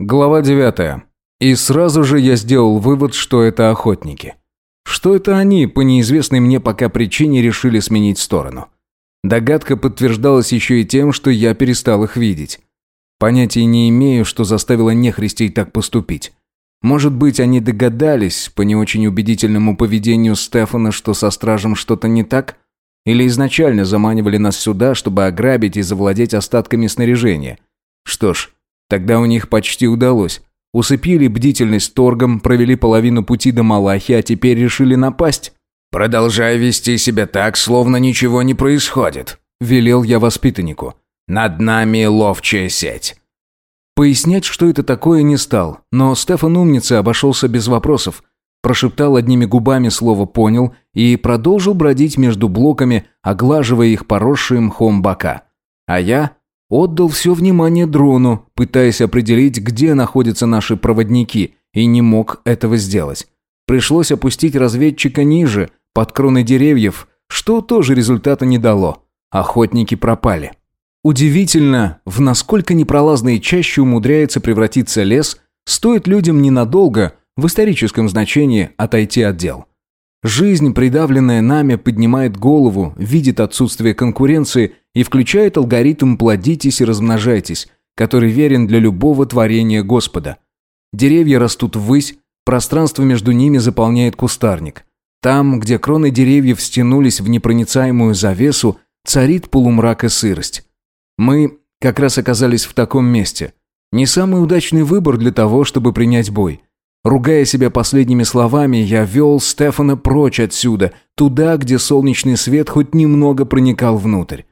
Глава 9. И сразу же я сделал вывод, что это охотники. Что это они, по неизвестной мне пока причине, решили сменить сторону. Догадка подтверждалась еще и тем, что я перестал их видеть. Понятия не имею, что заставило нехристей так поступить. Может быть, они догадались по не очень убедительному поведению Стефана, что со стражем что-то не так? Или изначально заманивали нас сюда, чтобы ограбить и завладеть остатками снаряжения? Что ж, тогда у них почти удалось. Усыпили бдительность торгом, провели половину пути до Малахи, а теперь решили напасть. «Продолжай вести себя так, словно ничего не происходит», – велел я воспитаннику. «Над нами ловчая сеть». Пояснять, что это такое, не стал, но Стефан умница обошелся без вопросов. Прошептал одними губами слово «понял» и продолжил бродить между блоками, оглаживая их поросшие мхом бока. А я отдал все внимание дрону, пытаясь определить, где находятся наши проводники, и не мог этого сделать. Пришлось опустить разведчика ниже, под кроны деревьев, что тоже результата не дало. Охотники пропали. Удивительно, в насколько непролазные чаще умудряется превратиться лес, стоит людям ненадолго, в историческом значении, отойти от дел. Жизнь, придавленная нами, поднимает голову, видит отсутствие конкуренции и включает алгоритм «плодитесь и размножайтесь», который верен для любого творения Господа. Деревья растут ввысь, пространство между ними заполняет кустарник. Там, где кроны деревьев стянулись в непроницаемую завесу, царит полумрак и сырость. Мы как раз оказались в таком месте. Не самый удачный выбор для того, чтобы принять бой. Ругая себя последними словами, я вел Стефана прочь отсюда, туда, где солнечный свет хоть немного проникал внутрь.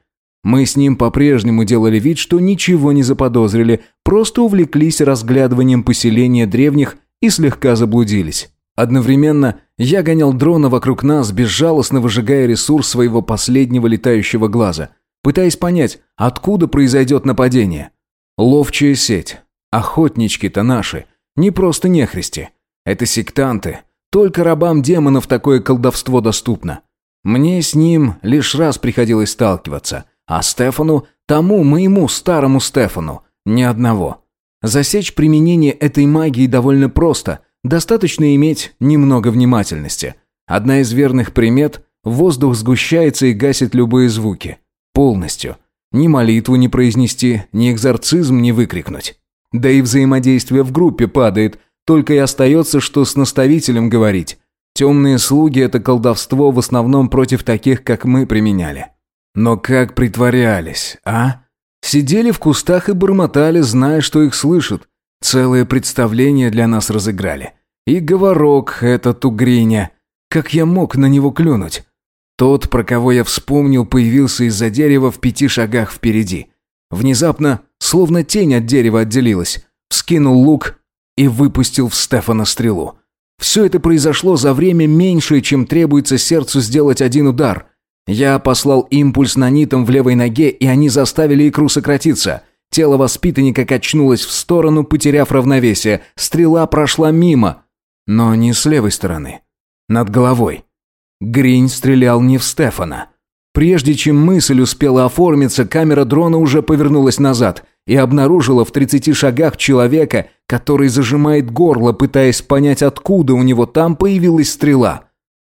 Мы с ним по-прежнему делали вид, что ничего не заподозрили, просто увлеклись разглядыванием поселения древних и слегка заблудились. Одновременно я гонял дрона вокруг нас, безжалостно выжигая ресурс своего последнего летающего глаза – пытаясь понять, откуда произойдет нападение. Ловчая сеть. Охотнички-то наши. Не просто нехристи. Это сектанты. Только рабам демонов такое колдовство доступно. Мне с ним лишь раз приходилось сталкиваться. А Стефану, тому моему старому Стефану, ни одного. Засечь применение этой магии довольно просто. Достаточно иметь немного внимательности. Одна из верных примет – воздух сгущается и гасит любые звуки. Полностью. Ни молитву не произнести, ни экзорцизм не выкрикнуть. Да и взаимодействие в группе падает, только и остается, что с наставителем говорить. Темные слуги – это колдовство в основном против таких, как мы, применяли. Но как притворялись, а? Сидели в кустах и бормотали, зная, что их слышат. Целое представление для нас разыграли. И говорок этот угриня. Как я мог на него клюнуть? Тот, про кого я вспомнил, появился из-за дерева в пяти шагах впереди. Внезапно, словно тень от дерева отделилась, вскинул лук и выпустил в Стефана стрелу. Все это произошло за время меньшее, чем требуется сердцу сделать один удар. Я послал импульс на нитам в левой ноге, и они заставили икру сократиться. Тело воспитанника качнулось в сторону, потеряв равновесие. Стрела прошла мимо, но не с левой стороны. Над головой. Гринь стрелял не в Стефана. Прежде чем мысль успела оформиться, камера дрона уже повернулась назад и обнаружила в 30 шагах человека, который зажимает горло, пытаясь понять, откуда у него там появилась стрела.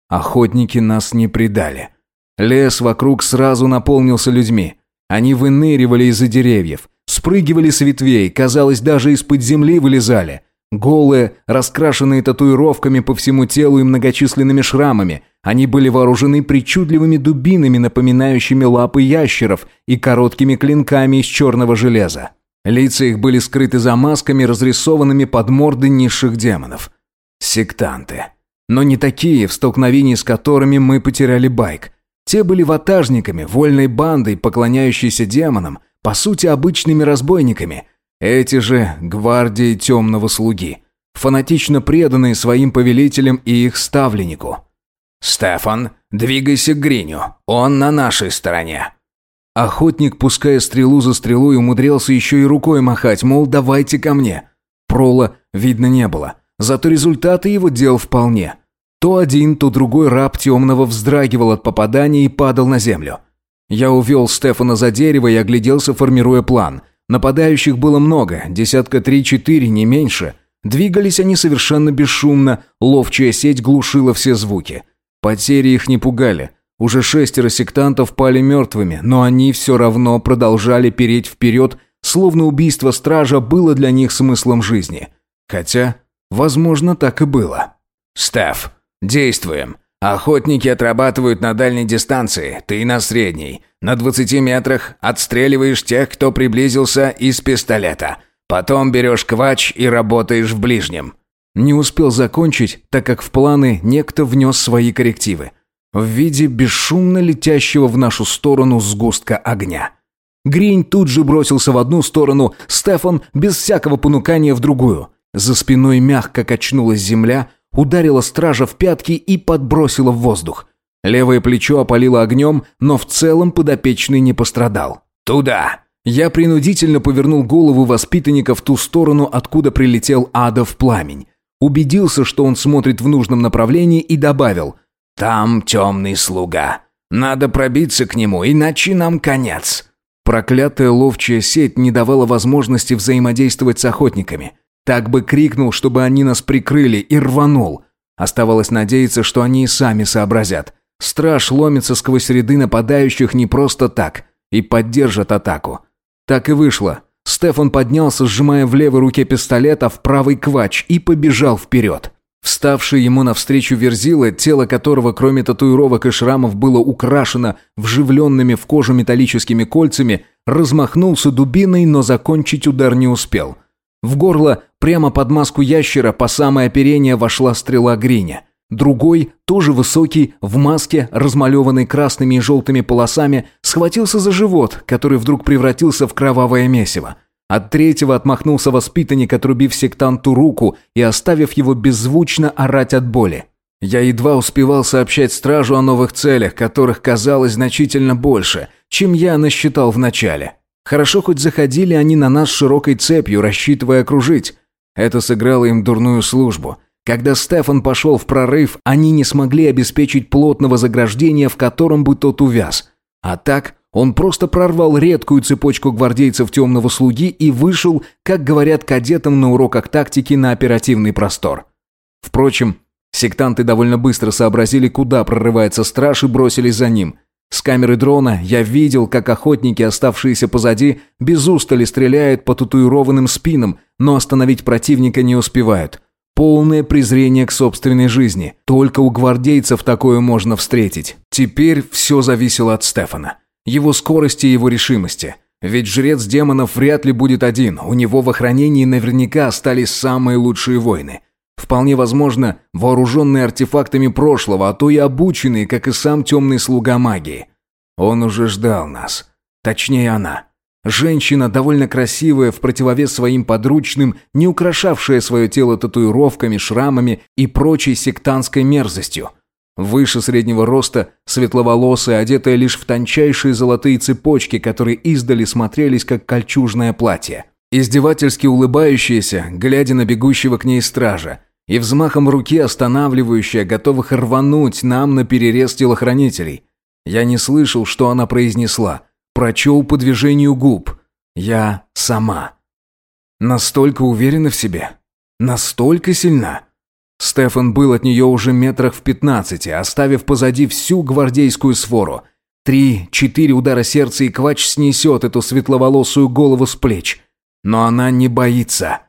Охотники нас не предали. Лес вокруг сразу наполнился людьми. Они выныривали из-за деревьев, спрыгивали с ветвей, казалось, даже из-под земли вылезали. Голые, раскрашенные татуировками по всему телу и многочисленными шрамами, они были вооружены причудливыми дубинами, напоминающими лапы ящеров, и короткими клинками из черного железа. Лица их были скрыты за масками, разрисованными под морды низших демонов. Сектанты. Но не такие, в столкновении с которыми мы потеряли байк. Те были ватажниками, вольной бандой, поклоняющейся демонам, по сути обычными разбойниками. Эти же – гвардии темного слуги, фанатично преданные своим повелителям и их ставленнику – «Стефан, двигайся к Гриню. Он на нашей стороне». Охотник, пуская стрелу за стрелой, умудрялся еще и рукой махать, мол, давайте ко мне. Прола видно не было, зато результаты его дел вполне. То один, то другой раб темного вздрагивал от попадания и падал на землю. Я увел Стефана за дерево и огляделся, формируя план. Нападающих было много, десятка три-четыре, не меньше. Двигались они совершенно бесшумно, ловчая сеть глушила все звуки. Потери их не пугали. Уже шестеро сектантов пали мертвыми, но они все равно продолжали переть вперед, словно убийство стража было для них смыслом жизни. Хотя, возможно, так и было. «Стеф, действуем. Охотники отрабатывают на дальней дистанции, ты на средней. На 20 метрах отстреливаешь тех, кто приблизился из пистолета. Потом берешь квач и работаешь в ближнем». Не успел закончить, так как в планы некто внес свои коррективы. В виде бесшумно летящего в нашу сторону сгустка огня. Гринь тут же бросился в одну сторону, Стефан без всякого понукания в другую. За спиной мягко качнулась земля, ударила стража в пятки и подбросила в воздух. Левое плечо опалило огнем, но в целом подопечный не пострадал. «Туда!» Я принудительно повернул голову воспитанника в ту сторону, откуда прилетел ада в пламень. Убедился, что он смотрит в нужном направлении и добавил «Там темный слуга. Надо пробиться к нему, иначе нам конец». Проклятая ловчая сеть не давала возможности взаимодействовать с охотниками. Так бы крикнул, чтобы они нас прикрыли, и рванул. Оставалось надеяться, что они и сами сообразят. Страж ломится сквозь ряды нападающих не просто так и поддержит атаку. Так и вышло. Стефан поднялся, сжимая в левой руке пистолет, а в правый квач, и побежал вперед. Вставший ему навстречу Верзила, тело которого, кроме татуировок и шрамов, было украшено вживленными в кожу металлическими кольцами, размахнулся дубиной, но закончить удар не успел. В горло, прямо под маску ящера, по самое оперение вошла стрела Гриня. Другой, тоже высокий, в маске, размалеванной красными и желтыми полосами, схватился за живот, который вдруг превратился в кровавое месиво. От третьего отмахнулся воспитанник, отрубив сектанту руку и оставив его беззвучно орать от боли. Я едва успевал сообщать стражу о новых целях, которых казалось значительно больше, чем я насчитал вначале. Хорошо хоть заходили они на нас широкой цепью, рассчитывая окружить. Это сыграло им дурную службу – когда Стефан пошел в прорыв, они не смогли обеспечить плотного заграждения, в котором бы тот увяз. А так он просто прорвал редкую цепочку гвардейцев темного слуги и вышел, как говорят кадетам на уроках тактики, на оперативный простор. Впрочем, сектанты довольно быстро сообразили, куда прорывается страж и бросились за ним. С камеры дрона я видел, как охотники, оставшиеся позади, без устали стреляют по татуированным спинам, но остановить противника не успевают – Полное презрение к собственной жизни. Только у гвардейцев такое можно встретить. Теперь все зависело от Стефана. Его скорости и его решимости. Ведь жрец демонов вряд ли будет один. У него в охранении наверняка остались самые лучшие воины. Вполне возможно, вооруженные артефактами прошлого, а то и обученные, как и сам темный слуга магии. Он уже ждал нас. Точнее, она. Женщина, довольно красивая, в противовес своим подручным, не украшавшая свое тело татуировками, шрамами и прочей сектантской мерзостью. Выше среднего роста, светловолосая, одетая лишь в тончайшие золотые цепочки, которые издали смотрелись как кольчужное платье. Издевательски улыбающаяся, глядя на бегущего к ней стража, и взмахом руки останавливающая, готовых рвануть нам на перерез телохранителей. Я не слышал, что она произнесла – прочел по движению губ. Я сама. Настолько уверена в себе. Настолько сильна. Стефан был от нее уже метрах в пятнадцати, оставив позади всю гвардейскую свору. Три-четыре удара сердца и квач снесет эту светловолосую голову с плеч. Но она не боится.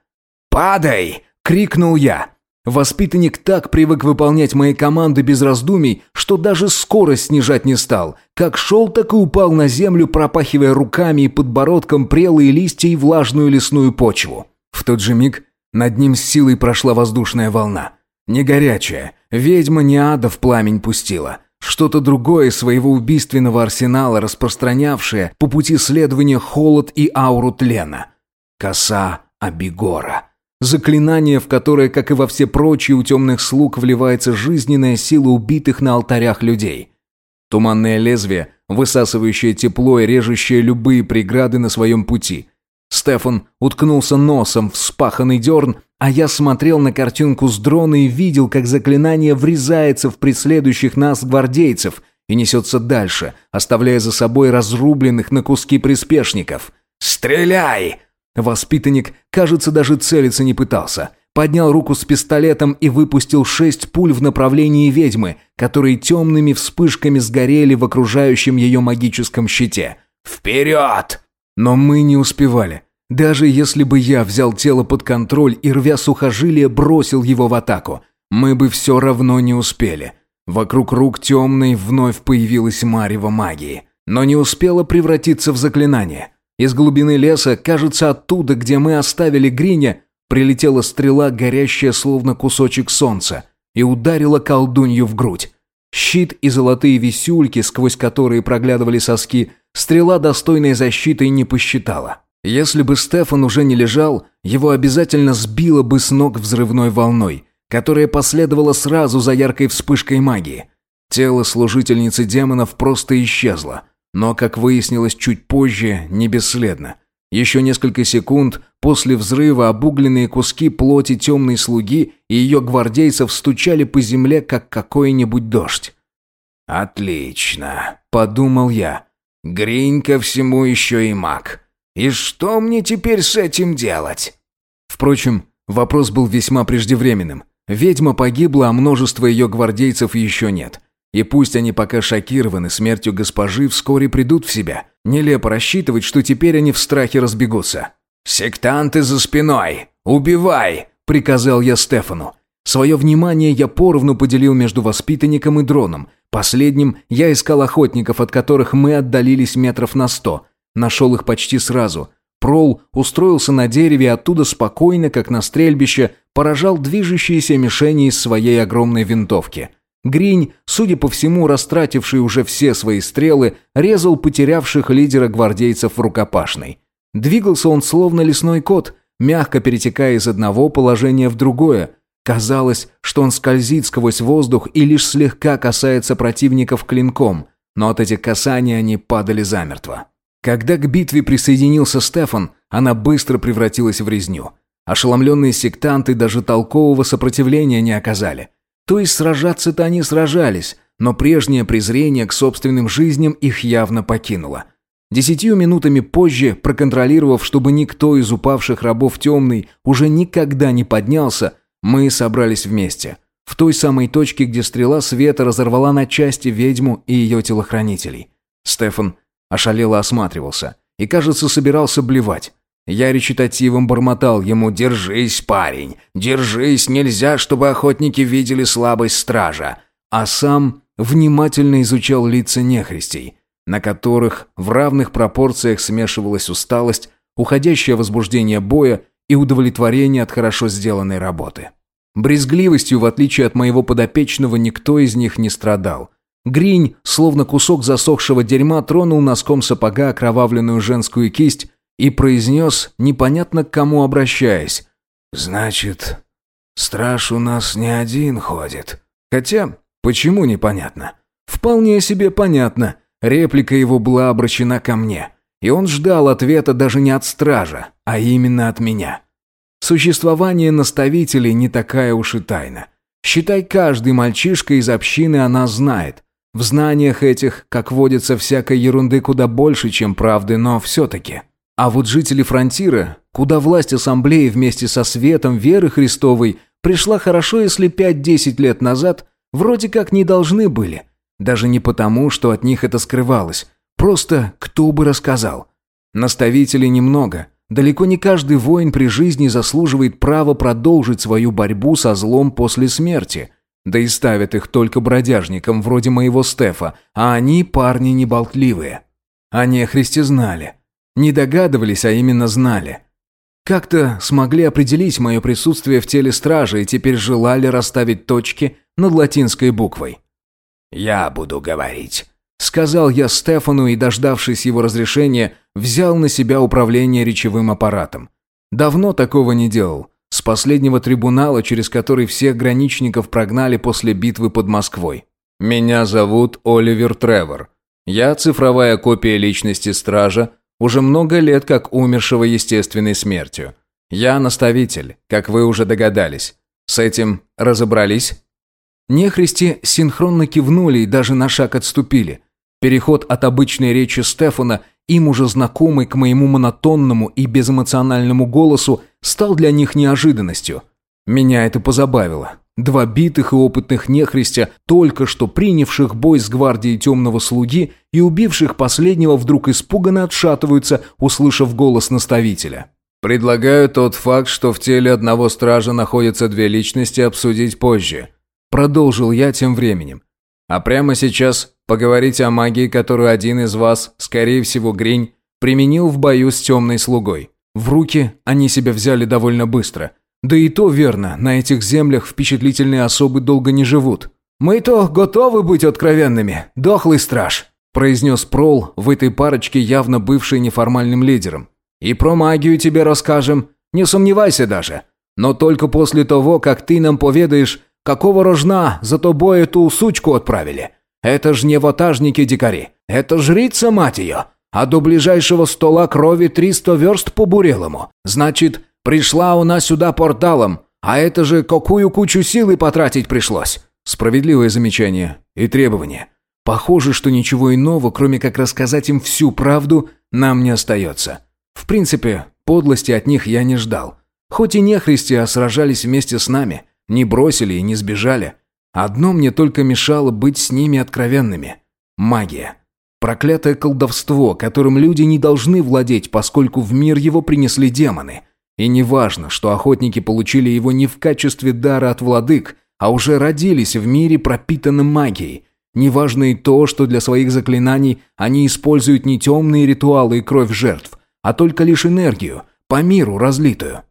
«Падай!» — крикнул я. Воспитанник так привык выполнять мои команды без раздумий, что даже скорость снижать не стал. Как шел, так и упал на землю, пропахивая руками и подбородком прелые листья и влажную лесную почву. В тот же миг над ним с силой прошла воздушная волна. Не горячая, ведьма не ада в пламень пустила. Что-то другое своего убийственного арсенала, распространявшее по пути следования холод и ауру тлена. Коса Абигора. Заклинание, в которое, как и во все прочие у темных слуг, вливается жизненная сила убитых на алтарях людей. Туманное лезвие, высасывающее тепло и режущее любые преграды на своем пути. Стефан уткнулся носом в спаханный дерн, а я смотрел на картинку с дрона и видел, как заклинание врезается в преследующих нас гвардейцев и несется дальше, оставляя за собой разрубленных на куски приспешников. «Стреляй!» Воспитанник, кажется, даже целиться не пытался. Поднял руку с пистолетом и выпустил шесть пуль в направлении ведьмы, которые темными вспышками сгорели в окружающем ее магическом щите. «Вперед!» Но мы не успевали. Даже если бы я взял тело под контроль и, рвя сухожилие, бросил его в атаку, мы бы все равно не успели. Вокруг рук темной вновь появилась марево магии, но не успела превратиться в заклинание. Из глубины леса, кажется, оттуда, где мы оставили Гриня, прилетела стрела, горящая словно кусочек солнца, и ударила колдунью в грудь. Щит и золотые висюльки, сквозь которые проглядывали соски, стрела достойной защиты не посчитала. Если бы Стефан уже не лежал, его обязательно сбило бы с ног взрывной волной, которая последовала сразу за яркой вспышкой магии. Тело служительницы демонов просто исчезло, но, как выяснилось чуть позже, не бесследно. Еще несколько секунд после взрыва обугленные куски плоти темной слуги и ее гвардейцев стучали по земле, как какой-нибудь дождь. «Отлично», — подумал я. «Гринь всему еще и маг. И что мне теперь с этим делать?» Впрочем, вопрос был весьма преждевременным. Ведьма погибла, а множество ее гвардейцев еще нет. И пусть они пока шокированы смертью госпожи, вскоре придут в себя. Нелепо рассчитывать, что теперь они в страхе разбегутся. «Сектанты за спиной! Убивай!» – приказал я Стефану. Свое внимание я поровну поделил между воспитанником и дроном. Последним я искал охотников, от которых мы отдалились метров на сто. Нашел их почти сразу. Прол устроился на дереве оттуда спокойно, как на стрельбище, поражал движущиеся мишени из своей огромной винтовки. Гринь, судя по всему, растративший уже все свои стрелы, резал потерявших лидера гвардейцев в рукопашной. Двигался он словно лесной кот, мягко перетекая из одного положения в другое. Казалось, что он скользит сквозь воздух и лишь слегка касается противников клинком, но от этих касаний они падали замертво. Когда к битве присоединился Стефан, она быстро превратилась в резню. Ошеломленные сектанты даже толкового сопротивления не оказали. То есть сражаться-то они сражались, но прежнее презрение к собственным жизням их явно покинуло. Десятью минутами позже, проконтролировав, чтобы никто из упавших рабов темный уже никогда не поднялся, мы собрались вместе. В той самой точке, где стрела света разорвала на части ведьму и ее телохранителей. Стефан Ошалело осматривался и, кажется, собирался блевать. Я речитативом бормотал ему «Держись, парень! Держись! Нельзя, чтобы охотники видели слабость стража!» А сам внимательно изучал лица нехристей, на которых в равных пропорциях смешивалась усталость, уходящее возбуждение боя и удовлетворение от хорошо сделанной работы. Брезгливостью, в отличие от моего подопечного, никто из них не страдал – Гринь, словно кусок засохшего дерьма, тронул носком сапога окровавленную женскую кисть и произнес, непонятно к кому обращаясь. «Значит, страж у нас не один ходит. Хотя, почему непонятно? Вполне себе понятно. Реплика его была обращена ко мне. И он ждал ответа даже не от стража, а именно от меня. Существование наставителей не такая уж и тайна. Считай, каждый мальчишка из общины она знает. В знаниях этих, как водится, всякой ерунды куда больше, чем правды, но все-таки. А вот жители фронтира, куда власть ассамблеи вместе со светом веры Христовой пришла хорошо, если 5-10 лет назад, вроде как не должны были. Даже не потому, что от них это скрывалось. Просто кто бы рассказал. Наставителей немного. Далеко не каждый воин при жизни заслуживает права продолжить свою борьбу со злом после смерти – да и ставят их только бродяжникам, вроде моего Стефа, а они парни неболтливые. Они о Христе знали. Не догадывались, а именно знали. Как-то смогли определить мое присутствие в теле стражи и теперь желали расставить точки над латинской буквой. «Я буду говорить», — сказал я Стефану и, дождавшись его разрешения, взял на себя управление речевым аппаратом. Давно такого не делал. С последнего трибунала, через который всех граничников прогнали после битвы под Москвой. Меня зовут Оливер Тревор. Я цифровая копия личности стража, уже много лет как умершего естественной смертью. Я наставитель, как вы уже догадались. С этим разобрались? Нехристи синхронно кивнули и даже на шаг отступили. Переход от обычной речи Стефана им уже знакомый к моему монотонному и безэмоциональному голосу, стал для них неожиданностью. Меня это позабавило. Два битых и опытных нехристя, только что принявших бой с гвардией темного слуги и убивших последнего, вдруг испуганно отшатываются, услышав голос наставителя. «Предлагаю тот факт, что в теле одного стража находятся две личности, обсудить позже», продолжил я тем временем. «А прямо сейчас поговорить о магии, которую один из вас, скорее всего Гринь, применил в бою с темной слугой. В руки они себя взяли довольно быстро. Да и то верно, на этих землях впечатлительные особы долго не живут. «Мы-то готовы быть откровенными, дохлый страж», произнес Прол в этой парочке, явно бывший неформальным лидером. «И про магию тебе расскажем, не сомневайся даже. Но только после того, как ты нам поведаешь, какого рожна за тобой эту сучку отправили. Это ж не ватажники-дикари, это жрица, мать ее. А до ближайшего стола крови триста верст по бурелому. Значит, Пришла она сюда порталом, а это же какую кучу силы потратить пришлось. Справедливое замечание и требование. Похоже, что ничего иного, кроме как рассказать им всю правду, нам не остается. В принципе, подлости от них я не ждал. Хоть и нехристи, а сражались вместе с нами, не бросили и не сбежали. Одно мне только мешало быть с ними откровенными. Магия. Проклятое колдовство, которым люди не должны владеть, поскольку в мир его принесли демоны. И не важно, что охотники получили его не в качестве дара от владык, а уже родились в мире, пропитанном магией. Неважно и то, что для своих заклинаний они используют не темные ритуалы и кровь жертв, а только лишь энергию, по миру разлитую.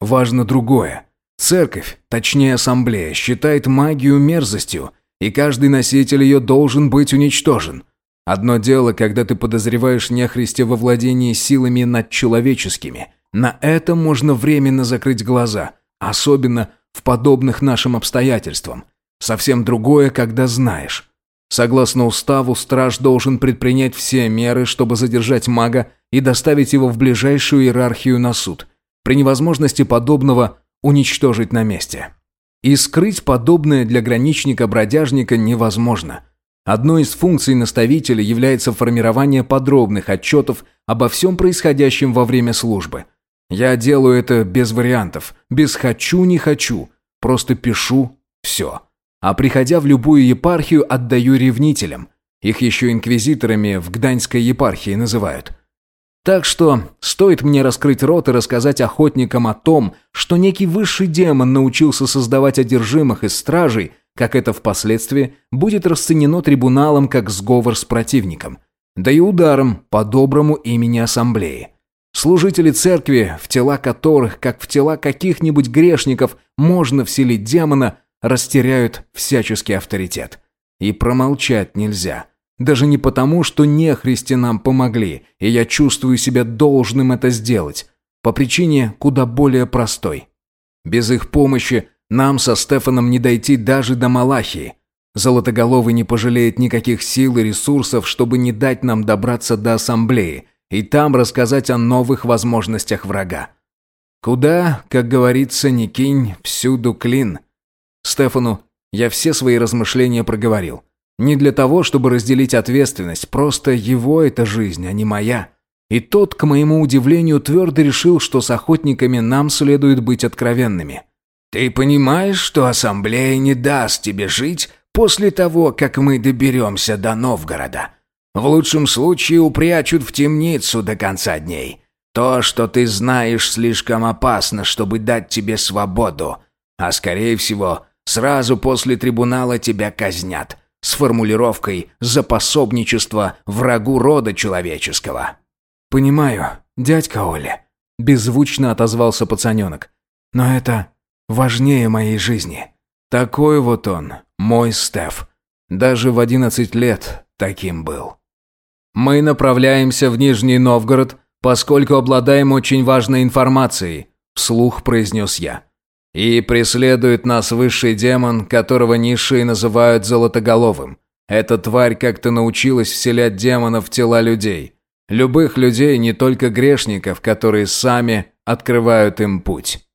Важно другое. Церковь, точнее ассамблея, считает магию мерзостью, и каждый носитель ее должен быть уничтожен. Одно дело, когда ты подозреваешь нехристя во владении силами надчеловеческими – на это можно временно закрыть глаза, особенно в подобных нашим обстоятельствам. Совсем другое, когда знаешь. Согласно уставу, страж должен предпринять все меры, чтобы задержать мага и доставить его в ближайшую иерархию на суд. При невозможности подобного уничтожить на месте. И скрыть подобное для граничника-бродяжника невозможно. Одной из функций наставителя является формирование подробных отчетов обо всем происходящем во время службы – я делаю это без вариантов, без «хочу, не хочу». Просто пишу «все». А приходя в любую епархию, отдаю ревнителям. Их еще инквизиторами в Гданьской епархии называют. Так что стоит мне раскрыть рот и рассказать охотникам о том, что некий высший демон научился создавать одержимых из стражей, как это впоследствии будет расценено трибуналом как сговор с противником. Да и ударом по доброму имени ассамблеи. Служители церкви, в тела которых, как в тела каких-нибудь грешников, можно вселить демона, растеряют всяческий авторитет. И промолчать нельзя. Даже не потому, что нехристи нам помогли, и я чувствую себя должным это сделать. По причине куда более простой. Без их помощи нам со Стефаном не дойти даже до Малахии. Золотоголовый не пожалеет никаких сил и ресурсов, чтобы не дать нам добраться до ассамблеи, и там рассказать о новых возможностях врага. Куда, как говорится, не кинь, всюду клин. Стефану я все свои размышления проговорил. Не для того, чтобы разделить ответственность, просто его это жизнь, а не моя. И тот, к моему удивлению, твердо решил, что с охотниками нам следует быть откровенными. «Ты понимаешь, что ассамблея не даст тебе жить после того, как мы доберемся до Новгорода?» В лучшем случае упрячут в темницу до конца дней. То, что ты знаешь, слишком опасно, чтобы дать тебе свободу. А скорее всего, сразу после трибунала тебя казнят. С формулировкой «за пособничество врагу рода человеческого». «Понимаю, дядька Оля», – беззвучно отозвался пацаненок. «Но это важнее моей жизни. Такой вот он, мой Стеф. Даже в одиннадцать лет таким был». Мы направляемся в Нижний Новгород, поскольку обладаем очень важной информацией, вслух произнес я. И преследует нас высший демон, которого низшие называют Золотоголовым. Эта тварь как-то научилась вселять демонов в тела людей. Любых людей, не только грешников, которые сами открывают им путь.